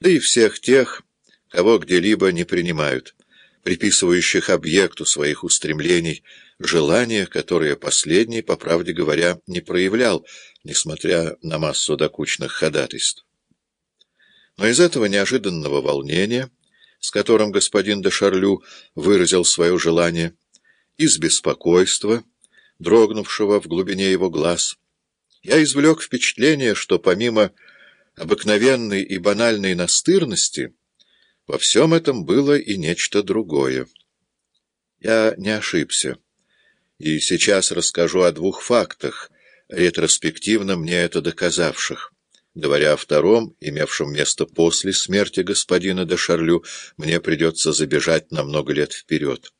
да и всех тех, кого где-либо не принимают, приписывающих объекту своих устремлений желания, которое последний, по правде говоря, не проявлял, несмотря на массу докучных ходатайств. Но из этого неожиданного волнения, с которым господин де Шарлю выразил свое желание, из беспокойства, дрогнувшего в глубине его глаз, я извлек впечатление, что помимо обыкновенной и банальной настырности, во всем этом было и нечто другое. Я не ошибся, и сейчас расскажу о двух фактах, ретроспективно мне это доказавших. Говоря о втором, имевшем место после смерти господина де Шарлю, мне придется забежать на много лет вперед.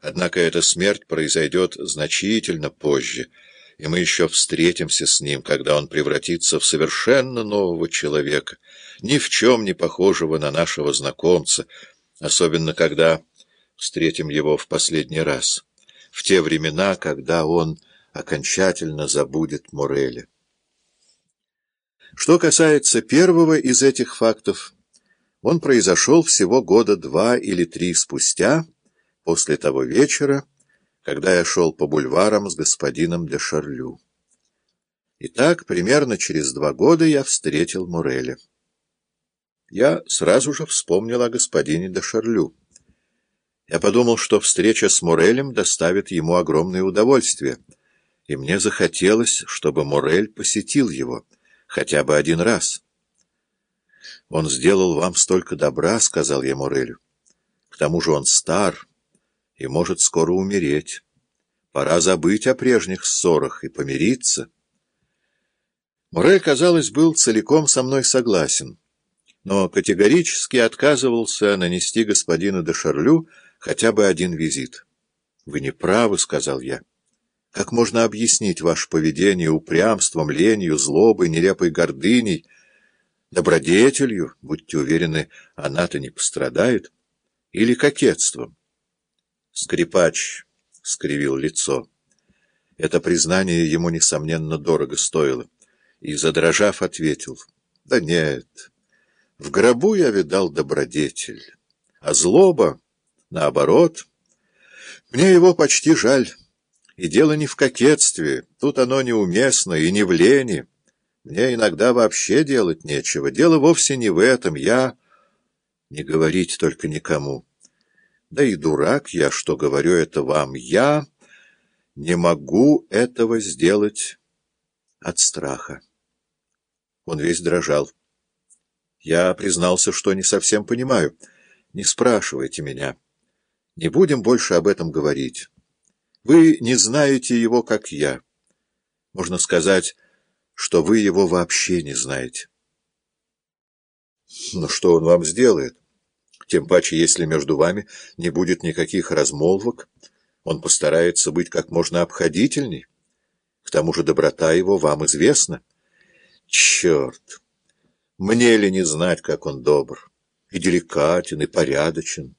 Однако эта смерть произойдет значительно позже — и мы еще встретимся с ним, когда он превратится в совершенно нового человека, ни в чем не похожего на нашего знакомца, особенно когда встретим его в последний раз, в те времена, когда он окончательно забудет Мореля. Что касается первого из этих фактов, он произошел всего года два или три спустя, после того вечера, когда я шел по бульварам с господином де Шарлю. Итак, примерно через два года я встретил Муреля. Я сразу же вспомнил о господине де Шарлю. Я подумал, что встреча с Мурелем доставит ему огромное удовольствие, и мне захотелось, чтобы Мурель посетил его хотя бы один раз. «Он сделал вам столько добра», — сказал я Мурелю. «К тому же он стар» и может скоро умереть. Пора забыть о прежних ссорах и помириться. Морель, казалось, был целиком со мной согласен, но категорически отказывался нанести господину де Шарлю хотя бы один визит. — Вы не правы, — сказал я. — Как можно объяснить ваше поведение упрямством, ленью, злобой, нелепой гордыней, добродетелью, будьте уверены, она-то не пострадает, или кокетством? Скрипач скривил лицо. Это признание ему, несомненно, дорого стоило. И, задрожав, ответил. Да нет, в гробу я видал добродетель. А злоба, наоборот, мне его почти жаль. И дело не в кокетстве, тут оно неуместно, и не в лени. Мне иногда вообще делать нечего. Дело вовсе не в этом. Я... Не говорить только никому. Да и дурак я, что говорю это вам. Я не могу этого сделать от страха. Он весь дрожал. Я признался, что не совсем понимаю. Не спрашивайте меня. Не будем больше об этом говорить. Вы не знаете его, как я. Можно сказать, что вы его вообще не знаете. Но что он вам сделает? Тем паче, если между вами не будет никаких размолвок, он постарается быть как можно обходительней. К тому же доброта его вам известна. Черт! Мне ли не знать, как он добр, и деликатен, и порядочен?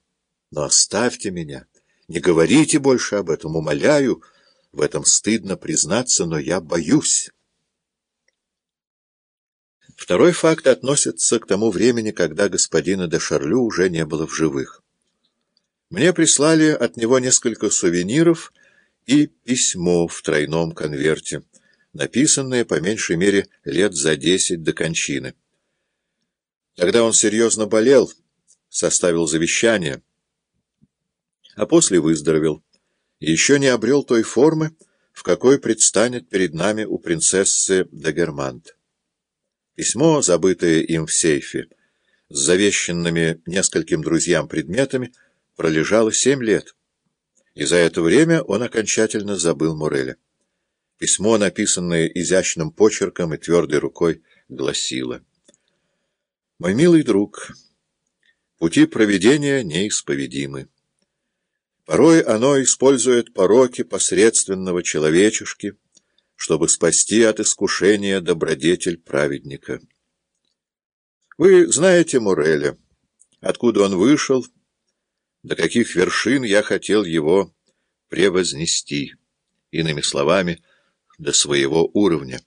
Но оставьте меня, не говорите больше об этом, умоляю. В этом стыдно признаться, но я боюсь». Второй факт относится к тому времени, когда господина де Шарлю уже не было в живых. Мне прислали от него несколько сувениров и письмо в тройном конверте, написанное по меньшей мере лет за десять до кончины. Тогда он серьезно болел, составил завещание, а после выздоровел, и еще не обрел той формы, в какой предстанет перед нами у принцессы Дагермант. Письмо, забытое им в сейфе, с завещанными нескольким друзьям предметами, пролежало семь лет, и за это время он окончательно забыл Муреля. Письмо, написанное изящным почерком и твердой рукой, гласило «Мой милый друг, пути проведения неисповедимы. Порой оно использует пороки посредственного человечешки, чтобы спасти от искушения добродетель праведника. Вы знаете Муреля, откуда он вышел, до каких вершин я хотел его превознести, иными словами, до своего уровня.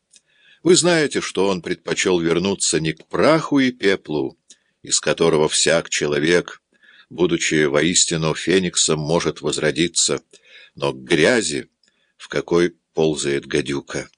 Вы знаете, что он предпочел вернуться не к праху и пеплу, из которого всяк человек, будучи воистину фениксом, может возродиться, но к грязи, в какой ползает гадюка.